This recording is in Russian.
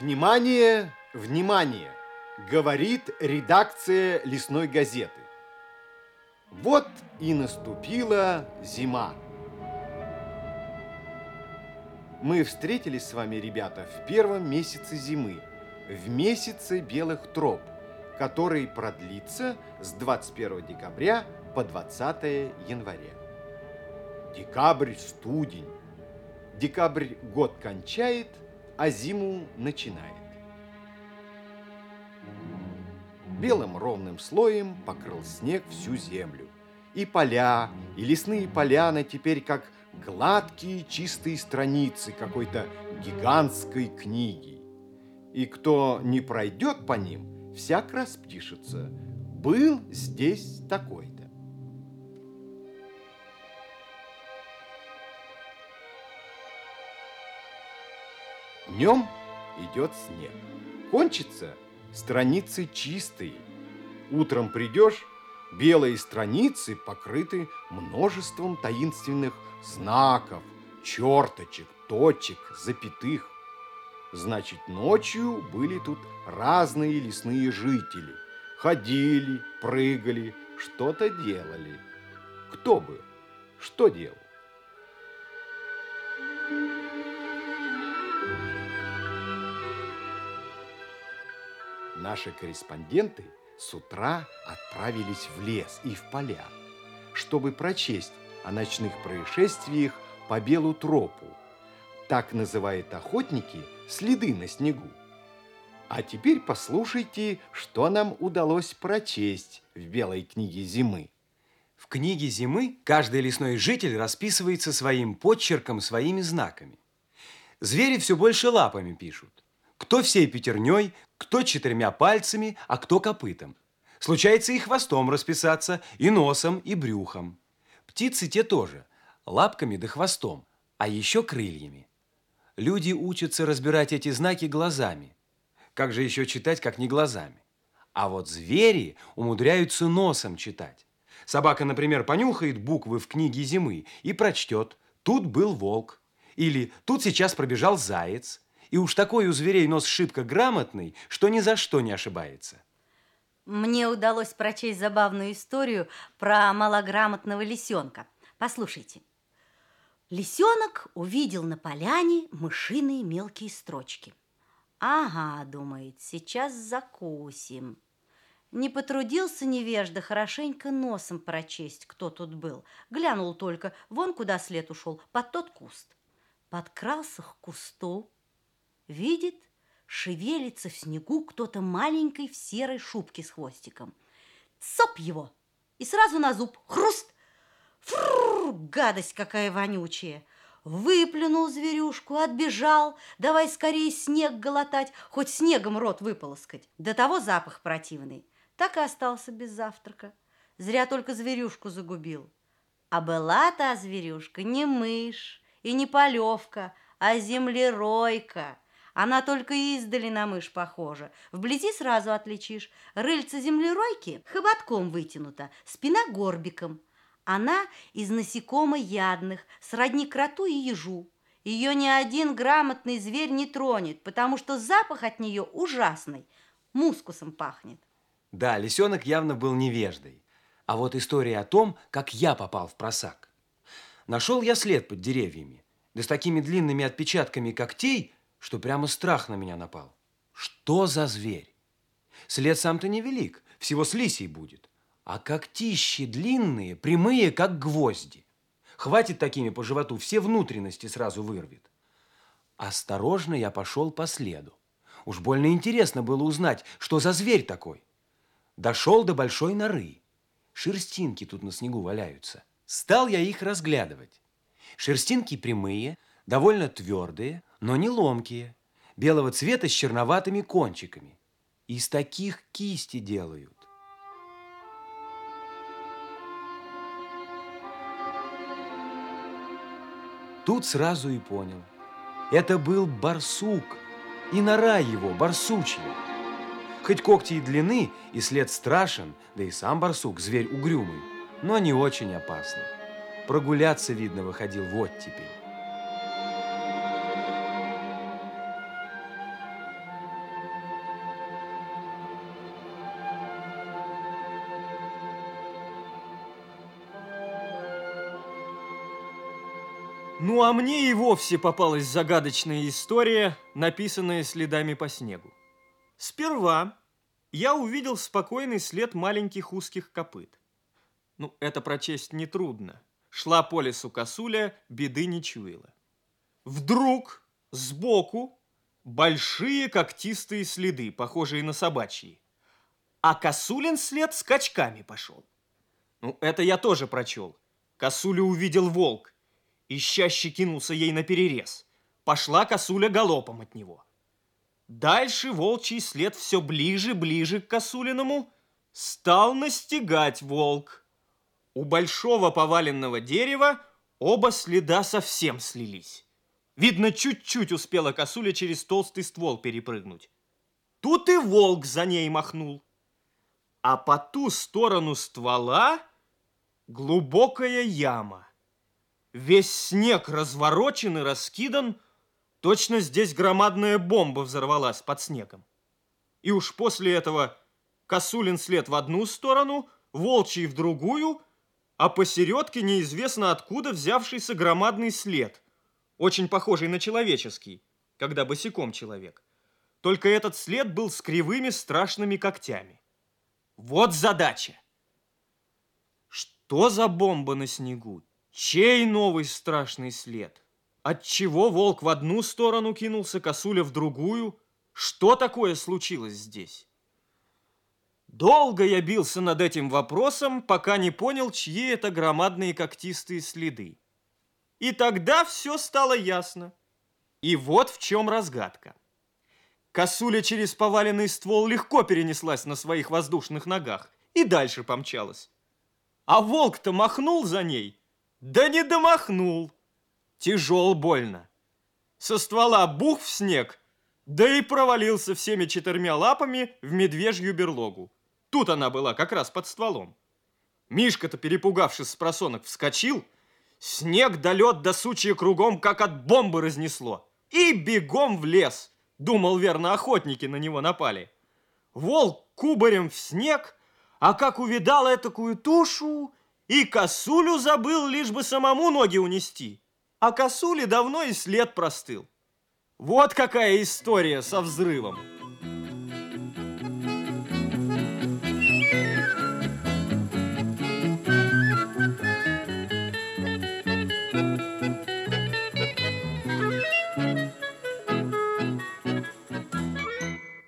Внимание, внимание! Говорит редакция лесной газеты. Вот и наступила зима. Мы встретились с вами, ребята, в первом месяце зимы, в месяце белых троп, который продлится с 21 декабря по 20 января. Декабрь – студень. Декабрь год кончает, а зиму начинает. Белым ровным слоем покрыл снег всю землю. И поля, и лесные поляны теперь как гладкие чистые страницы какой-то гигантской книги. И кто не пройдет по ним, всяк распишется. Был здесь такой-то. Днем идет снег. Кончится страницы чистые. Утром придешь, белые страницы покрыты множеством таинственных знаков, черточек, точек, запятых. Значит, ночью были тут разные лесные жители. Ходили, прыгали, что-то делали. Кто бы что делал? Наши корреспонденты с утра отправились в лес и в поля, чтобы прочесть о ночных происшествиях по белу тропу. Так называют охотники следы на снегу. А теперь послушайте, что нам удалось прочесть в белой книге зимы. В книге зимы каждый лесной житель расписывается своим подчерком, своими знаками. Звери все больше лапами пишут. Кто всей пятерней, кто четырьмя пальцами, а кто копытом. Случается и хвостом расписаться, и носом, и брюхом. Птицы те тоже, лапками да хвостом, а еще крыльями. Люди учатся разбирать эти знаки глазами. Как же еще читать, как не глазами? А вот звери умудряются носом читать. Собака, например, понюхает буквы в книге зимы и прочтет «Тут был волк» или «Тут сейчас пробежал заяц», и уж такой у зверей нос шибко грамотный, что ни за что не ошибается. Мне удалось прочесть забавную историю про малограмотного лисенка. Послушайте. Лисенок увидел на поляне мышиные мелкие строчки. Ага, думает, сейчас закусим. Не потрудился невежда хорошенько носом прочесть, кто тут был. Глянул только, вон куда след ушел, под тот куст. Подкрался к кусту, Видит, шевелится в снегу кто-то маленький в серой шубке с хвостиком. Цоп его! И сразу на зуб хруст! Фрррр, гадость какая вонючая! Выплюнул зверюшку, отбежал, давай скорее снег глотать, хоть снегом рот выполоскать. До того запах противный. Так и остался без завтрака. Зря только зверюшку загубил. А была та зверюшка не мышь и не полевка, а землеройка – она только издали на мышь похожа. Вблизи сразу отличишь. Рыльце землеройки хоботком вытянуто, спина горбиком. Она из насекомоядных, сродни кроту и ежу. Ее ни один грамотный зверь не тронет, потому что запах от нее ужасный, мускусом пахнет. Да, лисенок явно был невеждой. А вот история о том, как я попал в просак. Нашел я след под деревьями, да с такими длинными отпечатками когтей, что прямо страх на меня напал. Что за зверь? След сам-то невелик, всего с лисей будет. А когтищи длинные, прямые, как гвозди. Хватит такими по животу, все внутренности сразу вырвет. Осторожно я пошел по следу. Уж больно интересно было узнать, что за зверь такой. Дошел до большой норы. Шерстинки тут на снегу валяются. Стал я их разглядывать. Шерстинки прямые, довольно твердые, но не ломкие, белого цвета с черноватыми кончиками. Из таких кисти делают. Тут сразу и понял. Это был барсук, и нора его барсучья. Хоть когти и длины, и след страшен, да и сам барсук, зверь угрюмый, но не очень опасный. Прогуляться, видно, выходил вот теперь. Ну а мне и вовсе попалась загадочная история, написанная следами по снегу. Сперва я увидел спокойный след маленьких узких копыт. Ну, это прочесть нетрудно. Шла по лесу косуля, беды не чуяла. Вдруг сбоку большие когтистые следы, похожие на собачьи. А косулин след скачками пошел. Ну, это я тоже прочел. Косулю увидел волк. Ищаще кинулся ей на перерез. Пошла косуля галопом от него. Дальше волчий след все ближе-ближе к косулиному. Стал настигать волк. У большого поваленного дерева оба следа совсем слились. Видно, чуть-чуть успела косуля через толстый ствол перепрыгнуть. Тут и волк за ней махнул. А по ту сторону ствола глубокая яма. Весь снег разворочен и раскидан, точно здесь громадная бомба взорвалась под снегом. И уж после этого косулин след в одну сторону, волчий в другую, а посередке неизвестно откуда взявшийся громадный след, очень похожий на человеческий, когда босиком человек. Только этот след был с кривыми страшными когтями. Вот задача! Что за бомба на снегу? Чей новый страшный след? Отчего волк в одну сторону кинулся, косуля в другую? Что такое случилось здесь? Долго я бился над этим вопросом, пока не понял, чьи это громадные когтистые следы. И тогда все стало ясно. И вот в чем разгадка. Косуля через поваленный ствол легко перенеслась на своих воздушных ногах и дальше помчалась. А волк-то махнул за ней – да не домахнул. Тяжел больно. Со ствола бух в снег, да и провалился всеми четырьмя лапами в медвежью берлогу. Тут она была как раз под стволом. Мишка-то, перепугавшись с просонок, вскочил. Снег да лед да сучья кругом, как от бомбы разнесло. И бегом в лес. Думал, верно, охотники на него напали. Волк кубарем в снег, а как увидал этакую тушу, и косулю забыл, лишь бы самому ноги унести. А косуле давно и след простыл. Вот какая история со взрывом.